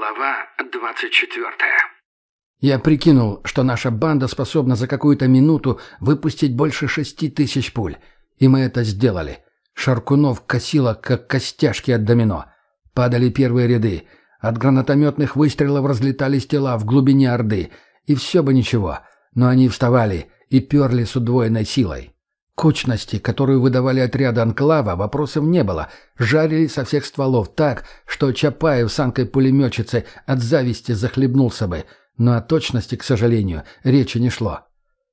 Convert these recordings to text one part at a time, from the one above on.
Глава 24 Я прикинул, что наша банда способна за какую-то минуту выпустить больше шести тысяч пуль. И мы это сделали. Шаркунов косило, как костяшки от домино. Падали первые ряды. От гранатометных выстрелов разлетались тела в глубине Орды. И все бы ничего. Но они вставали и перли с удвоенной силой. Кучности, которую выдавали отряды Анклава, вопросов не было. Жарили со всех стволов так, что Чапаев с Анкой-пулеметчицей от зависти захлебнулся бы. Но о точности, к сожалению, речи не шло.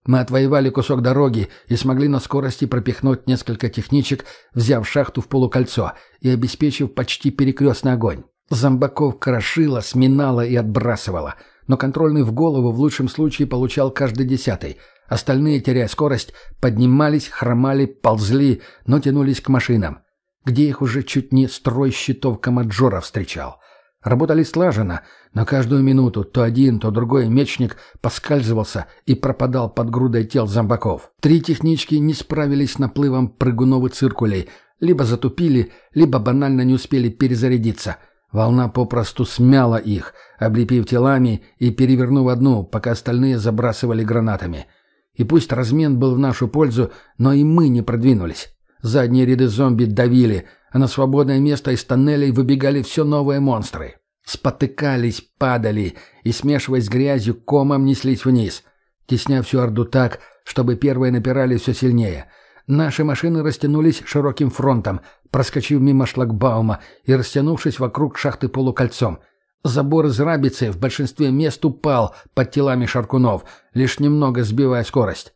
Мы отвоевали кусок дороги и смогли на скорости пропихнуть несколько техничек, взяв шахту в полукольцо и обеспечив почти перекрестный огонь. Зомбаков крошило, сминало и отбрасывало. Но контрольный в голову в лучшем случае получал каждый десятый – Остальные, теряя скорость, поднимались, хромали, ползли, но тянулись к машинам, где их уже чуть не строй щитов комаджора встречал. Работали слаженно, но каждую минуту то один, то другой мечник поскальзывался и пропадал под грудой тел зомбаков. Три технички не справились с наплывом прыгунов и циркулей, либо затупили, либо банально не успели перезарядиться. Волна попросту смяла их, облепив телами и перевернув одну, пока остальные забрасывали гранатами. И пусть размен был в нашу пользу, но и мы не продвинулись. Задние ряды зомби давили, а на свободное место из тоннелей выбегали все новые монстры. Спотыкались, падали и, смешиваясь с грязью, комом неслись вниз, тесня всю орду так, чтобы первые напирали все сильнее. Наши машины растянулись широким фронтом, проскочив мимо шлагбаума и растянувшись вокруг шахты полукольцом — Забор из рабицы в большинстве мест упал под телами шаркунов, лишь немного сбивая скорость.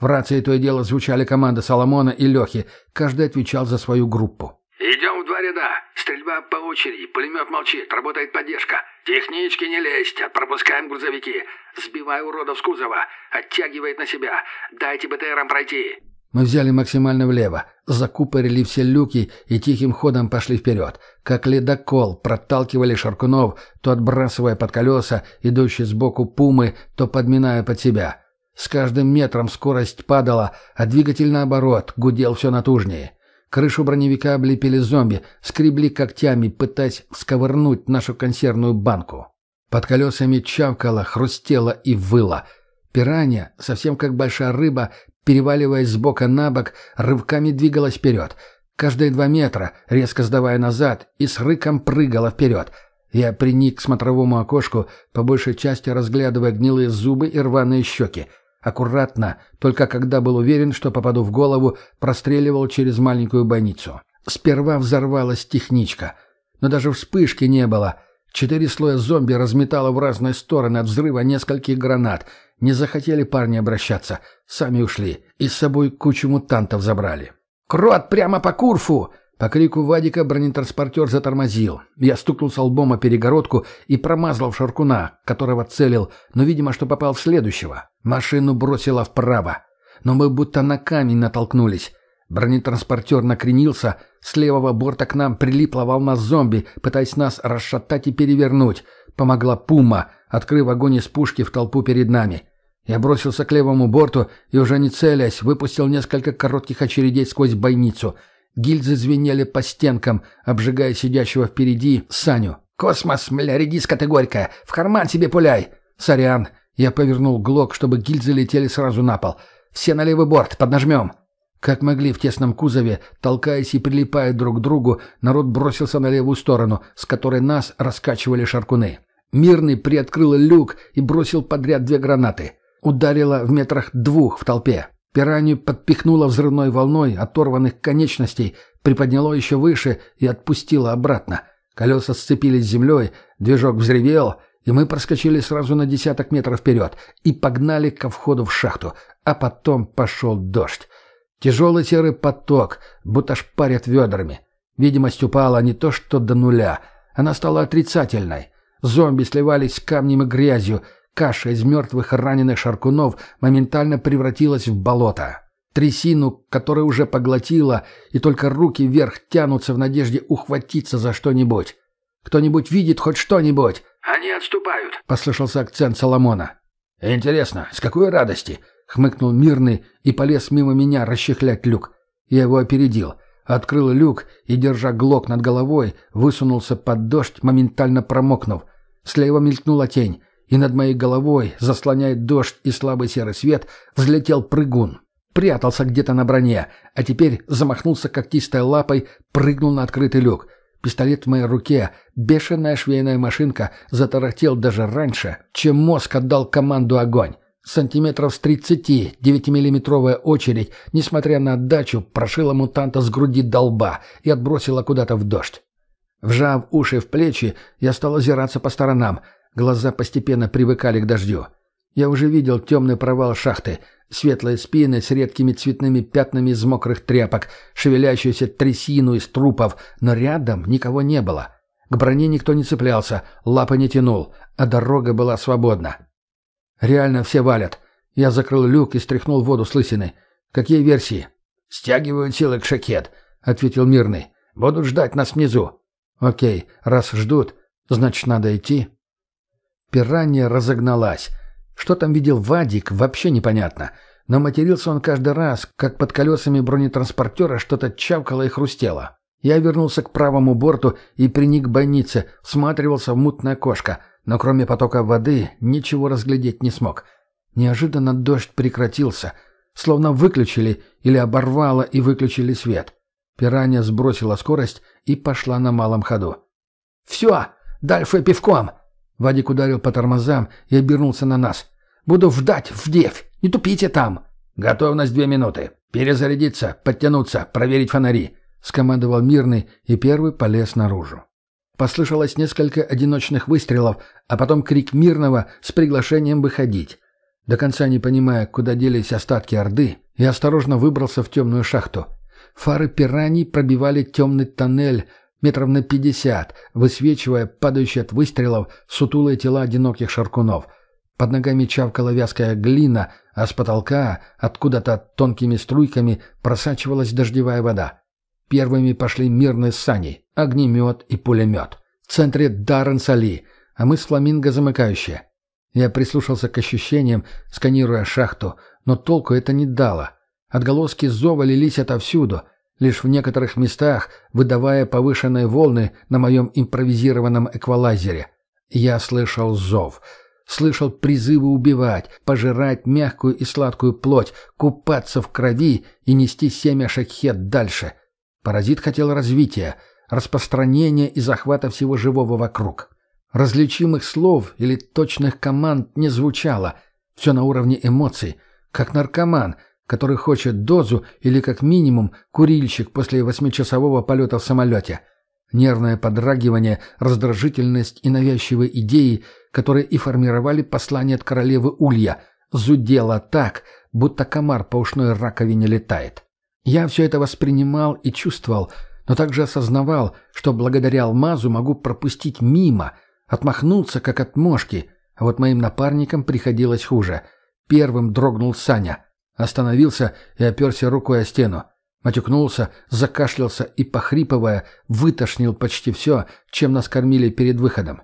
В рации то и дело звучали команды Соломона и Лехи, каждый отвечал за свою группу. «Идем в два ряда. Стрельба по очереди. Пулемет молчит. Работает поддержка. Технички не лезть. Пропускаем грузовики. Сбивай уродов с кузова. Оттягивает на себя. Дайте БТРам пройти». Мы взяли максимально влево, закупорили все люки и тихим ходом пошли вперед. Как ледокол проталкивали Шаркунов, то отбрасывая под колеса, идущие сбоку пумы, то подминая под себя. С каждым метром скорость падала, а двигатель, наоборот, гудел все натужнее. Крышу броневика облепили зомби, скребли когтями, пытаясь сковырнуть нашу консервную банку. Под колесами чавкало, хрустело и выло. Пиранья, совсем как большая рыба, переваливаясь с бока на бок, рывками двигалась вперед. Каждые два метра, резко сдавая назад, и с рыком прыгала вперед. Я приник к смотровому окошку, по большей части разглядывая гнилые зубы и рваные щеки. Аккуратно, только когда был уверен, что попаду в голову, простреливал через маленькую бойницу. Сперва взорвалась техничка. Но даже вспышки не было. Четыре слоя зомби разметало в разные стороны от взрыва нескольких гранат — не захотели парни обращаться. Сами ушли. И с собой кучу мутантов забрали. «Крот, прямо по Курфу!» По крику Вадика бронетранспортер затормозил. Я стукнулся лбом о перегородку и промазал в Шаркуна, которого целил, но, видимо, что попал в следующего. Машину бросило вправо. Но мы будто на камень натолкнулись. Бронетранспортер накренился, с левого борта к нам прилипла волна зомби, пытаясь нас расшатать и перевернуть. Помогла Пума, открыв огонь из пушки в толпу перед нами. Я бросился к левому борту и, уже не целясь, выпустил несколько коротких очередей сквозь бойницу. Гильзы звенели по стенкам, обжигая сидящего впереди Саню. «Космос, мля, редиска ты горькая! В карман себе пуляй!» «Сорян!» Я повернул глок, чтобы гильзы летели сразу на пол. «Все на левый борт, поднажмем!» Как могли в тесном кузове, толкаясь и прилипая друг к другу, народ бросился на левую сторону, с которой нас раскачивали шаркуны. Мирный приоткрыл люк и бросил подряд две гранаты. Ударило в метрах двух в толпе. Пиранью подпихнуло взрывной волной оторванных конечностей, приподняло еще выше и отпустило обратно. Колеса сцепились с землей, движок взревел, и мы проскочили сразу на десяток метров вперед и погнали ко входу в шахту. А потом пошел дождь. Тяжелый серый поток, будто шпарят ведрами. Видимость упала не то что до нуля, она стала отрицательной. Зомби сливались с камнем и грязью, каша из мертвых раненых шаркунов моментально превратилась в болото. Трясину, которая уже поглотила, и только руки вверх тянутся в надежде ухватиться за что-нибудь. «Кто-нибудь видит хоть что-нибудь?» «Они отступают», — послышался акцент Соломона. «Интересно, с какой радости?» — хмыкнул Мирный и полез мимо меня расчехлять люк. Я его опередил. Открыл люк и, держа глок над головой, высунулся под дождь, моментально промокнув. Слева мелькнула тень, и над моей головой, заслоняя дождь и слабый серый свет, взлетел прыгун. Прятался где-то на броне, а теперь замахнулся когтистой лапой, прыгнул на открытый люк. Пистолет в моей руке, бешеная швейная машинка, затарахтел даже раньше, чем мозг отдал команду «Огонь». Сантиметров с тридцати девятимиллиметровая очередь, несмотря на отдачу, прошила мутанта с груди долба и отбросила куда-то в дождь. Вжав уши в плечи, я стал озираться по сторонам. Глаза постепенно привыкали к дождю. Я уже видел темный провал шахты, светлые спины с редкими цветными пятнами из мокрых тряпок, шевелящуюся трясину из трупов, но рядом никого не было. К броне никто не цеплялся, лапы не тянул, а дорога была свободна. Реально все валят. Я закрыл люк и стряхнул воду с лысины. Какие версии? «Стягивают силы к шакет», — ответил Мирный. «Будут ждать нас внизу». «Окей, раз ждут, значит, надо идти». Пиранья разогналась. Что там видел Вадик, вообще непонятно. Но матерился он каждый раз, как под колесами бронетранспортера что-то чавкало и хрустело. Я вернулся к правому борту и приник к бойнице, всматривался в мутное окошко — но кроме потока воды ничего разглядеть не смог. Неожиданно дождь прекратился, словно выключили или оборвало и выключили свет. Пиранья сбросила скорость и пошла на малом ходу. «Все! Дальше пивком!» Вадик ударил по тормозам и обернулся на нас. «Буду ждать в девь! Не тупите там!» «Готовность две минуты. Перезарядиться, подтянуться, проверить фонари!» — скомандовал Мирный и первый полез наружу. Послышалось несколько одиночных выстрелов, а потом крик мирного с приглашением выходить. До конца не понимая, куда делись остатки Орды, я осторожно выбрался в темную шахту. Фары пираний пробивали темный тоннель метров на пятьдесят, высвечивая падающие от выстрелов сутулые тела одиноких шаркунов. Под ногами чавкала вязкая глина, а с потолка, откуда-то тонкими струйками, просачивалась дождевая вода. Первыми пошли мирные сани, огнемет и пулемет. В центре Даррен Сали, а мы с Фламинго замыкающие. Я прислушался к ощущениям, сканируя шахту, но толку это не дало. Отголоски зова лились отовсюду, лишь в некоторых местах выдавая повышенные волны на моем импровизированном эквалайзере. Я слышал зов. Слышал призывы убивать, пожирать мягкую и сладкую плоть, купаться в крови и нести семя шахет дальше — Паразит хотел развития, распространения и захвата всего живого вокруг. Различимых слов или точных команд не звучало. Все на уровне эмоций, как наркоман, который хочет дозу или, как минимум, курильщик после восьмичасового полета в самолете. Нервное подрагивание, раздражительность и навязчивые идеи, которые и формировали послание от королевы Улья, зудело так, будто комар по ушной раковине летает. Я все это воспринимал и чувствовал, но также осознавал, что благодаря алмазу могу пропустить мимо, отмахнуться, как от мошки, а вот моим напарникам приходилось хуже. Первым дрогнул Саня. Остановился и оперся рукой о стену. Матюкнулся, закашлялся и, похрипывая, вытошнил почти все, чем нас кормили перед выходом.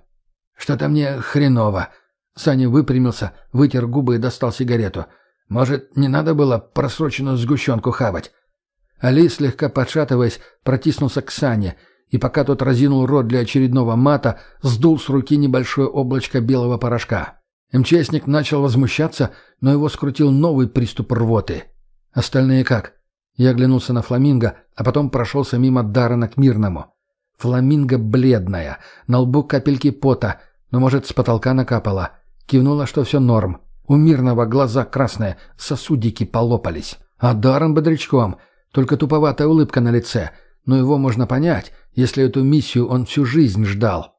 «Что-то мне хреново». Саня выпрямился, вытер губы и достал сигарету. «Может, не надо было просроченную сгущенку хавать?» Али, слегка подшатываясь, протиснулся к Сане, и пока тот разинул рот для очередного мата, сдул с руки небольшое облачко белого порошка. МЧСник начал возмущаться, но его скрутил новый приступ рвоты. «Остальные как?» Я оглянулся на Фламинго, а потом прошелся мимо Даррена к Мирному. Фламинго бледная, на лбу капельки пота, но, может, с потолка накапала. Кивнула, что все норм. У Мирного глаза красные, сосудики полопались. А Даррен бодрячком — только туповатая улыбка на лице, но его можно понять, если эту миссию он всю жизнь ждал.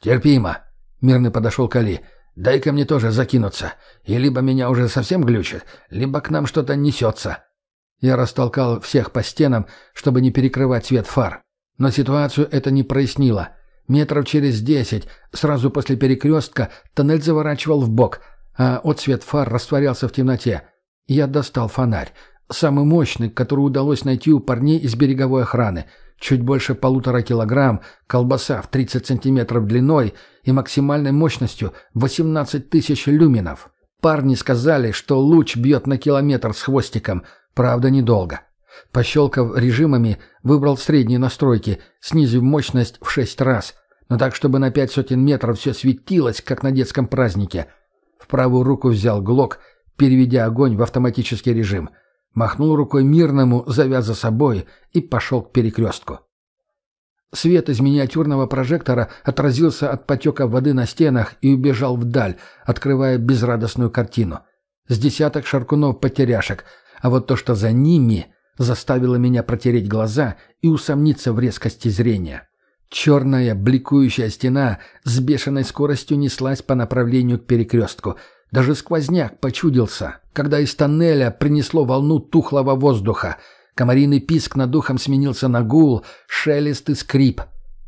«Терпимо», — мирно подошел к Али. «Дай-ка мне тоже закинуться. И либо меня уже совсем глючит, либо к нам что-то несется». Я растолкал всех по стенам, чтобы не перекрывать свет фар. Но ситуацию это не прояснило. Метров через десять, сразу после перекрестка, тоннель заворачивал в бок, а отсвет фар растворялся в темноте. Я достал фонарь. Самый мощный, который удалось найти у парней из береговой охраны. Чуть больше полутора килограмм, колбаса в 30 сантиметров длиной и максимальной мощностью 18 тысяч люминов. Парни сказали, что луч бьет на километр с хвостиком, правда недолго. Пощелкав режимами, выбрал средние настройки, снизив мощность в 6 раз. но так, чтобы на пять сотен метров все светилось, как на детском празднике. В правую руку взял глок, переведя огонь в автоматический режим. Махнул рукой мирному, завяз за собой, и пошел к перекрестку. Свет из миниатюрного прожектора отразился от потека воды на стенах и убежал вдаль, открывая безрадостную картину. С десяток шаркунов-потеряшек, а вот то, что за ними, заставило меня протереть глаза и усомниться в резкости зрения. Черная, бликующая стена с бешеной скоростью неслась по направлению к перекрестку. Даже сквозняк почудился, когда из тоннеля принесло волну тухлого воздуха — Комариный писк над духом сменился на гул, шелест и скрип.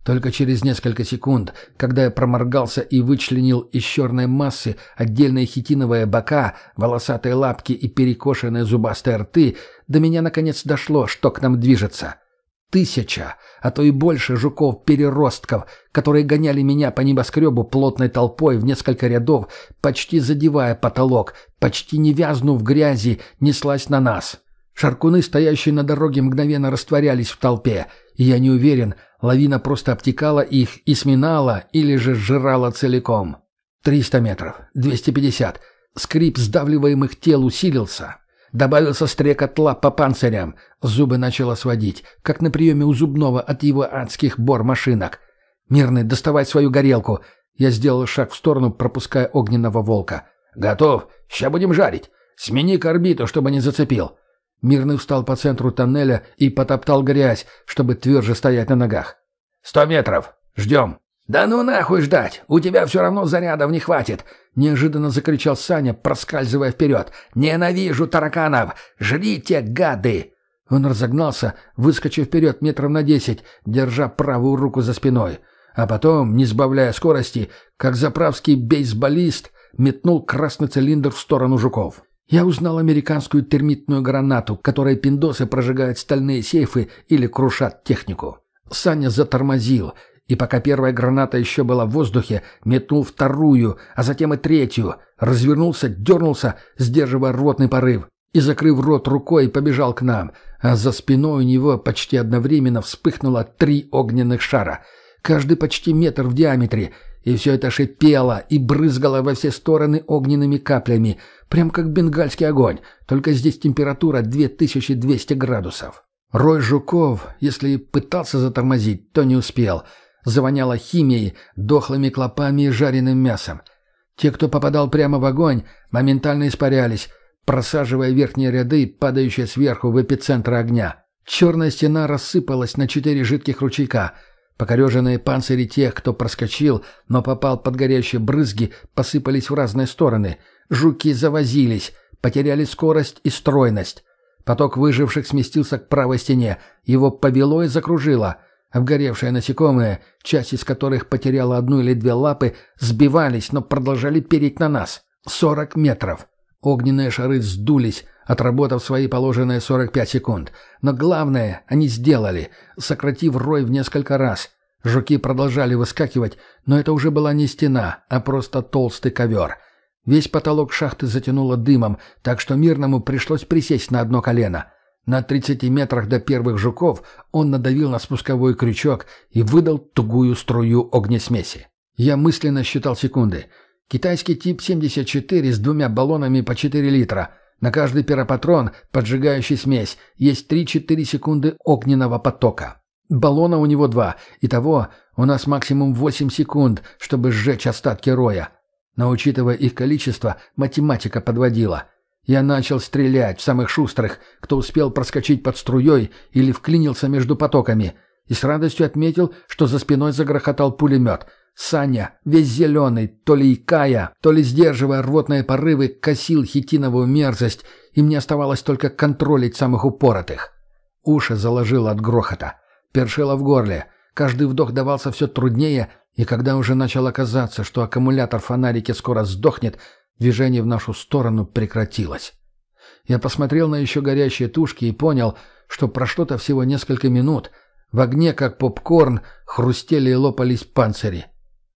Только через несколько секунд, когда я проморгался и вычленил из черной массы отдельные хитиновые бока, волосатые лапки и перекошенные зубастые рты, до меня наконец дошло, что к нам движется. Тысяча, а то и больше жуков-переростков, которые гоняли меня по небоскребу плотной толпой в несколько рядов, почти задевая потолок, почти не вязнув в грязи, неслась на нас. Шаркуны, стоящие на дороге, мгновенно растворялись в толпе, и я не уверен, лавина просто обтекала их и сминала, или же сжирала целиком. Триста метров, двести пятьдесят. Скрип сдавливаемых тел усилился. Добавился стрекот лап по панцирям. Зубы начало сводить, как на приеме у зубного от его адских бор-машинок. «Мирный, доставай свою горелку!» Я сделал шаг в сторону, пропуская огненного волка. «Готов. Ща будем жарить. Смени к орбиту, чтобы не зацепил». Мирный встал по центру тоннеля и потоптал грязь, чтобы тверже стоять на ногах. «Сто метров! Ждем!» «Да ну нахуй ждать! У тебя все равно зарядов не хватит!» Неожиданно закричал Саня, проскальзывая вперед. «Ненавижу тараканов! Жрите, гады!» Он разогнался, выскочив вперед метров на десять, держа правую руку за спиной. А потом, не сбавляя скорости, как заправский бейсболист, метнул красный цилиндр в сторону жуков. Я узнал американскую термитную гранату, которой пиндосы прожигают стальные сейфы или крушат технику. Саня затормозил, и пока первая граната еще была в воздухе, метнул вторую, а затем и третью, развернулся, дернулся, сдерживая ротный порыв, и, закрыв рот рукой, побежал к нам, а за спиной у него почти одновременно вспыхнуло три огненных шара, каждый почти метр в диаметре, и все это шипело и брызгало во все стороны огненными каплями, прям как бенгальский огонь, только здесь температура 2200 градусов. Рой жуков, если и пытался затормозить, то не успел. Завоняло химией, дохлыми клопами и жареным мясом. Те, кто попадал прямо в огонь, моментально испарялись, просаживая верхние ряды, падающие сверху в эпицентр огня. Черная стена рассыпалась на четыре жидких ручейка — Покореженные панцири тех, кто проскочил, но попал под горящие брызги, посыпались в разные стороны. Жуки завозились, потеряли скорость и стройность. Поток выживших сместился к правой стене, его повело и закружило. Обгоревшие насекомые, часть из которых потеряла одну или две лапы, сбивались, но продолжали переть на нас. Сорок метров. Огненные шары сдулись, отработав свои положенные 45 секунд. Но главное они сделали, сократив рой в несколько раз. Жуки продолжали выскакивать, но это уже была не стена, а просто толстый ковер. Весь потолок шахты затянуло дымом, так что мирному пришлось присесть на одно колено. На 30 метрах до первых жуков он надавил на спусковой крючок и выдал тугую струю огнесмеси. Я мысленно считал секунды — Китайский тип 74 с двумя баллонами по 4 литра. На каждый пиропатрон, поджигающий смесь, есть 3-4 секунды огненного потока. Баллона у него два. Итого у нас максимум 8 секунд, чтобы сжечь остатки роя. Но учитывая их количество, математика подводила. Я начал стрелять в самых шустрых, кто успел проскочить под струей или вклинился между потоками, и с радостью отметил, что за спиной загрохотал пулемет — Саня, весь зеленый, то ли икая, то ли сдерживая рвотные порывы, косил хитиновую мерзость, и мне оставалось только контролить самых упоротых. Уши заложило от грохота. Першило в горле. Каждый вдох давался все труднее, и когда уже начало казаться, что аккумулятор фонарики скоро сдохнет, движение в нашу сторону прекратилось. Я посмотрел на еще горящие тушки и понял, что прошло-то всего несколько минут. В огне, как попкорн, хрустели и лопались панцири.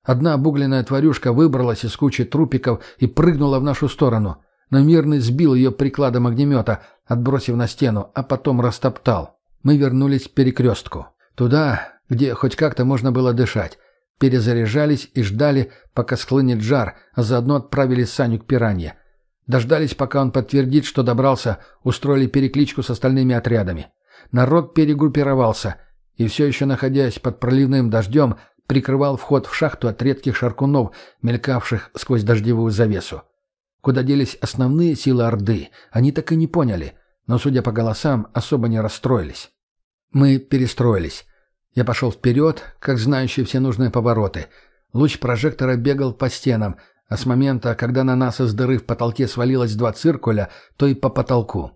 Одна обугленная тварюшка выбралась из кучи трупиков и прыгнула в нашу сторону. Но мирный сбил ее прикладом огнемета, отбросив на стену, а потом растоптал. Мы вернулись к перекрестку. Туда, где хоть как-то можно было дышать. Перезаряжались и ждали, пока схлынет жар, а заодно отправили Саню к пиранье. Дождались, пока он подтвердит, что добрался, устроили перекличку с остальными отрядами. Народ перегруппировался и, все еще находясь под проливным дождем, прикрывал вход в шахту от редких шаркунов, мелькавших сквозь дождевую завесу. Куда делись основные силы Орды, они так и не поняли, но, судя по голосам, особо не расстроились. Мы перестроились. Я пошел вперед, как знающий все нужные повороты. Луч прожектора бегал по стенам, а с момента, когда на нас из дыры в потолке свалилось два циркуля, то и по потолку.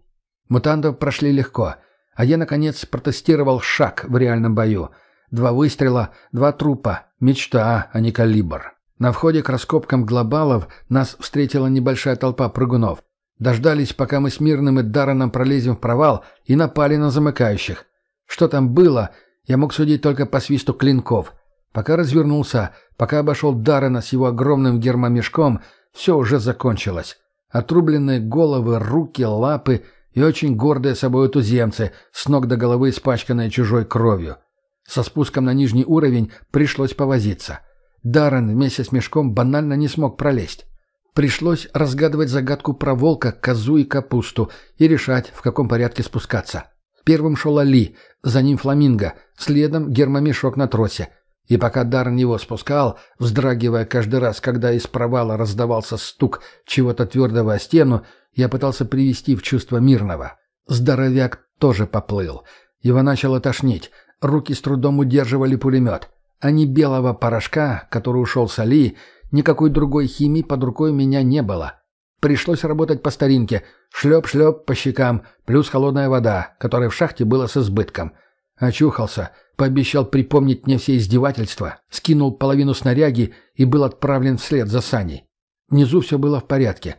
Мутантов прошли легко, а я, наконец, протестировал шаг в реальном бою. Два выстрела, два трупа. Мечта, а не калибр. На входе к раскопкам глобалов нас встретила небольшая толпа прыгунов. Дождались, пока мы с Мирным и Дарреном пролезем в провал, и напали на замыкающих. Что там было, я мог судить только по свисту клинков. Пока развернулся, пока обошел Даррена с его огромным гермомешком, все уже закончилось. Отрубленные головы, руки, лапы и очень гордые собой туземцы, с ног до головы испачканные чужой кровью. Со спуском на нижний уровень пришлось повозиться. Даррен вместе с мешком банально не смог пролезть. Пришлось разгадывать загадку про волка, козу и капусту и решать, в каком порядке спускаться. Первым шел Али, за ним фламинго, следом гермомешок на тросе. И пока Даррен его спускал, вздрагивая каждый раз, когда из провала раздавался стук чего-то твердого о стену, я пытался привести в чувство мирного. Здоровяк тоже поплыл. Его начало тошнить. Руки с трудом удерживали пулемет. А ни белого порошка, который ушел с Али, никакой другой химии под рукой у меня не было. Пришлось работать по старинке. Шлеп-шлеп по щекам, плюс холодная вода, которой в шахте было с избытком. Очухался, пообещал припомнить мне все издевательства, скинул половину снаряги и был отправлен вслед за Саней. Внизу все было в порядке.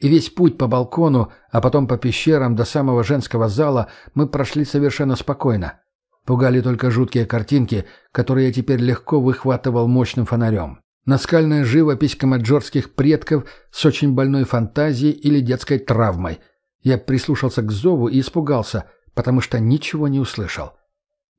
И весь путь по балкону, а потом по пещерам до самого женского зала мы прошли совершенно спокойно. Пугали только жуткие картинки, которые я теперь легко выхватывал мощным фонарем. Наскальная живопись комаджорских предков с очень больной фантазией или детской травмой. Я прислушался к зову и испугался, потому что ничего не услышал.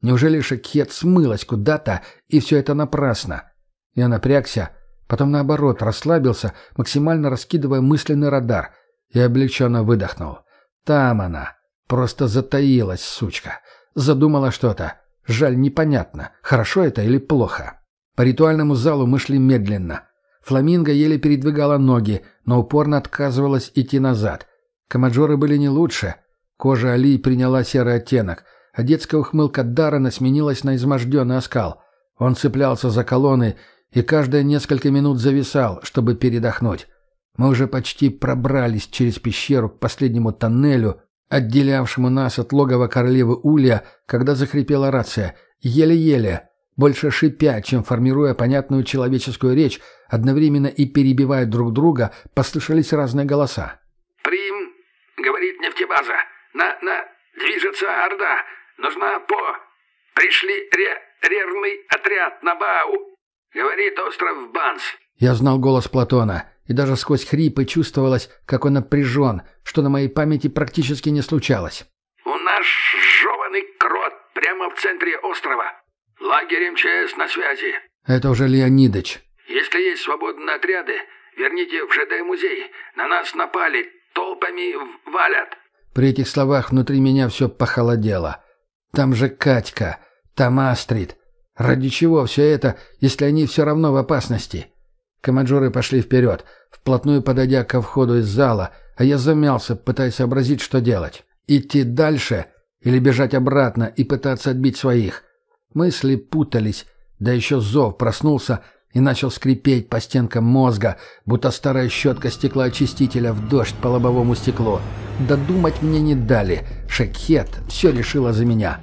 Неужели Шекхет смылась куда-то, и все это напрасно? Я напрягся, потом наоборот расслабился, максимально раскидывая мысленный радар, и облегченно выдохнул. Там она. Просто затаилась, сучка. Задумала что-то. Жаль, непонятно, хорошо это или плохо. По ритуальному залу мы шли медленно. Фламинго еле передвигала ноги, но упорно отказывалась идти назад. Комаджоры были не лучше. Кожа Али приняла серый оттенок, а детская ухмылка Даррена сменилась на изможденный оскал. Он цеплялся за колонны и каждые несколько минут зависал, чтобы передохнуть. Мы уже почти пробрались через пещеру к последнему тоннелю, отделявшему нас от логова королевы Улья, когда захрипела рация. Еле-еле, больше шипя, чем формируя понятную человеческую речь, одновременно и перебивая друг друга, послышались разные голоса. «Прим, — говорит нефтебаза, — на, на, движется Орда, нужна по... Пришли ре, рерный отряд на Бау, говорит остров Банс». Я знал голос Платона, и даже сквозь хрипы чувствовалось, как он напряжен, что на моей памяти практически не случалось. «У нас жеванный крот прямо в центре острова. Лагерь МЧС на связи. Это уже Леонидыч. Если есть свободные отряды, верните в ЖД-музей. На нас напали, толпами валят. При этих словах внутри меня все похолодело. Там же Катька, там Астрид. Ради чего все это, если они все равно в опасности? Комаджоры пошли вперед, вплотную подойдя ко входу из зала, а я замялся, пытаясь сообразить, что делать. Идти дальше или бежать обратно и пытаться отбить своих? Мысли путались, да еще зов проснулся и начал скрипеть по стенкам мозга, будто старая щетка стеклоочистителя в дождь по лобовому стеклу. Додумать мне не дали. Шекхет все решила за меня.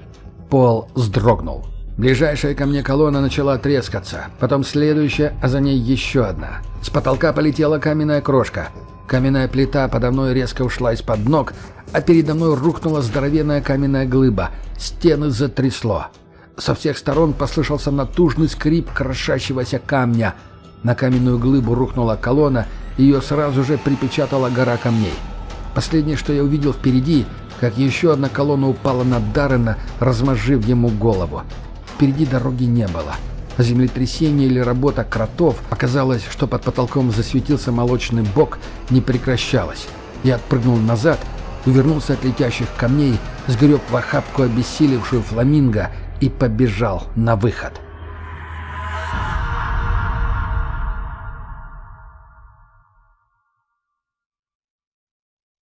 Пол вздрогнул. Ближайшая ко мне колонна начала трескаться, потом следующая, а за ней еще одна. С потолка полетела каменная крошка. Каменная плита подо мной резко ушла из-под ног, а передо мной рухнула здоровенная каменная глыба. Стены затрясло. Со всех сторон послышался натужный скрип крошащегося камня. На каменную глыбу рухнула колонна, ее сразу же припечатала гора камней. Последнее, что я увидел впереди, как еще одна колонна упала на Даррена, размозжив ему голову. Впереди дороги не было. Землетрясение или работа кротов, оказалось, что под потолком засветился молочный бок, не прекращалось. Я отпрыгнул назад, увернулся от летящих камней, сгреб в охапку обессилевшую фламинго и побежал на выход.